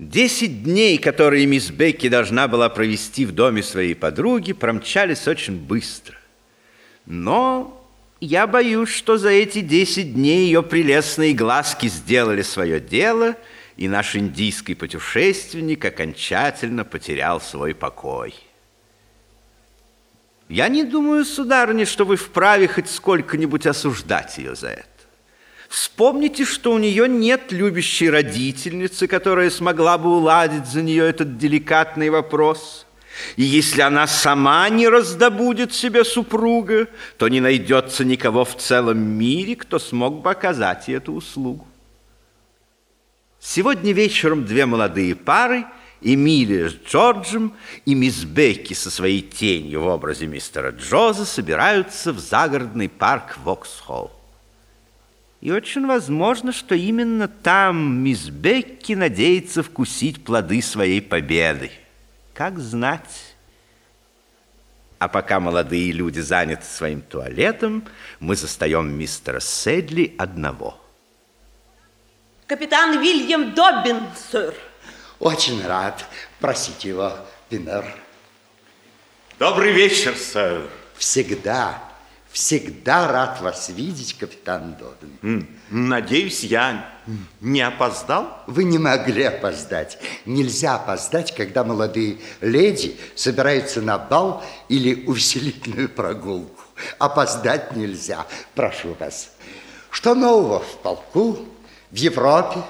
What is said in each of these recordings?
Десять дней, которые мисс Бекки должна была провести в доме своей подруги, промчались очень быстро. Но я боюсь, что за эти десять дней ее прелестные глазки сделали свое дело, и наш индийский путешественник окончательно потерял свой покой. Я не думаю, сударыня, что вы вправе хоть сколько-нибудь осуждать ее за это. Вспомните, что у нее нет любящей родительницы, которая смогла бы уладить за нее этот деликатный вопрос. И если она сама не раздобудет себе супруга, то не найдется никого в целом мире, кто смог бы оказать ей эту услугу. Сегодня вечером две молодые пары – Эмилия с Джорджем и мисс Бекки со своей тенью в образе мистера Джоза собираются в загородный парк Воксхолл. И очень возможно, что именно там мисс Бекки надеется вкусить плоды своей победы. Как знать. А пока молодые люди заняты своим туалетом, мы застаем мистера Седли одного. Капитан Вильям Доббин, сэр. Очень рад. Просите его, Пинер. Добрый вечер, сэр. Всегда, всегда рад вас видеть, капитан Доден. Надеюсь, я не опоздал? Вы не могли опоздать. Нельзя опоздать, когда молодые леди собираются на бал или увеселительную прогулку. Опоздать нельзя. Прошу вас. Что нового в полку, в Европе?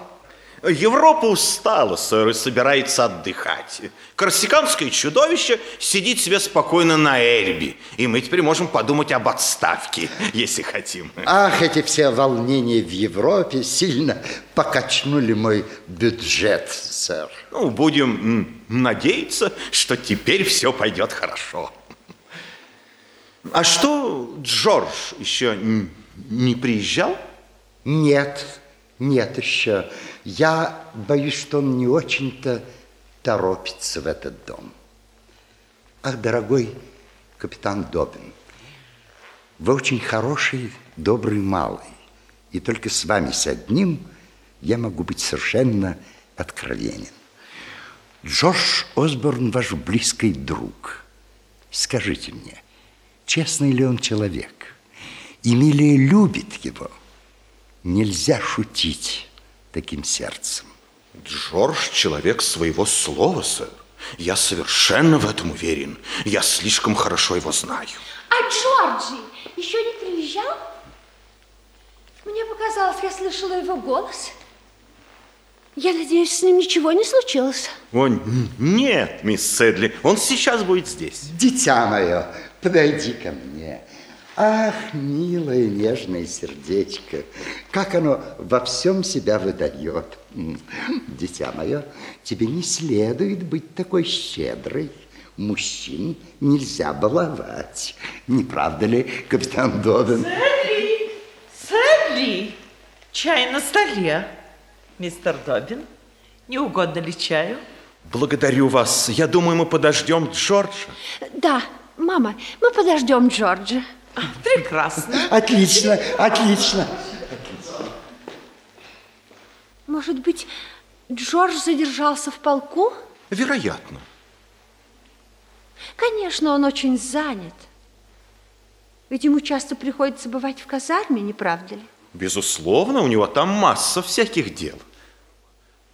Европа устала, собирается отдыхать. Корсиканское чудовище сидит себе спокойно на Эльбе, и мы теперь можем подумать об отставке, если хотим. Ах, эти все волнения в Европе сильно покачнули мой бюджет, сэр. Ну, будем надеяться, что теперь все пойдет хорошо. А что Джордж еще не приезжал? Нет, нет еще. Я боюсь, что он не очень-то торопится в этот дом. Ах, дорогой капитан Добин, вы очень хороший, добрый малый. И только с вами с одним я могу быть совершенно откровенен. Джордж Осборн ваш близкий друг. Скажите мне, честный ли он человек? Эмилия любит его. Нельзя шутить таким сердцем. Джордж – человек своего слова, сэр. Я совершенно в этом уверен. Я слишком хорошо его знаю. А Джорджи еще не приезжал? Мне показалось, я слышала его голос. Я надеюсь, с ним ничего не случилось. О, нет, мисс Сэдли, он сейчас будет здесь. Дитя мое, подойди ко мне. Ах, милое нежное сердечко, как оно во всем себя выдает. Дитя мое, тебе не следует быть такой щедрой. Мужчин нельзя баловать. Не правда ли, капитан Добин? Сэдли, Сэдли, чай на столе. Мистер Добин, не угодно ли чаю? Благодарю вас. Я думаю, мы подождем Джорджа. Да, мама, мы подождем Джорджа. Прекрасно. Отлично, отлично. Может быть, Джордж задержался в полку? Вероятно. Конечно, он очень занят. Ведь ему часто приходится бывать в казарме, не правда ли? Безусловно, у него там масса всяких дел.